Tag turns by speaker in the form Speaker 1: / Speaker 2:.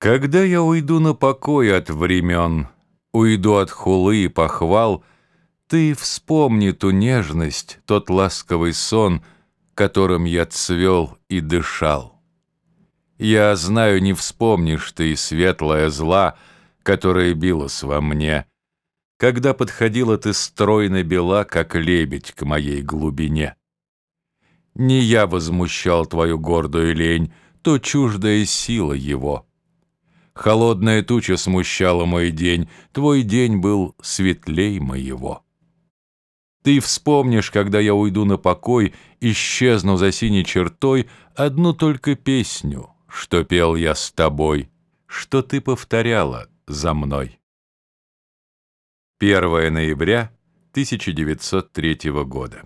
Speaker 1: Когда я уйду на покой от времен, Уйду от хулы и похвал, Ты вспомни ту нежность, тот ласковый сон, Которым я цвел и дышал. Я знаю, не вспомнишь ты светлая зла, Которая билась во мне, Когда подходила ты стройно бела, Как лебедь к моей глубине. Не я возмущал твою гордую лень, То чуждая сила его — Холодная туча смущала мой день, Твой день был светлей моего. Ты вспомнишь, когда я уйду на покой, Исчезну за синей чертой, Одну только песню, что пел я с тобой, Что ты повторяла за мной. 1 ноября 1903 года.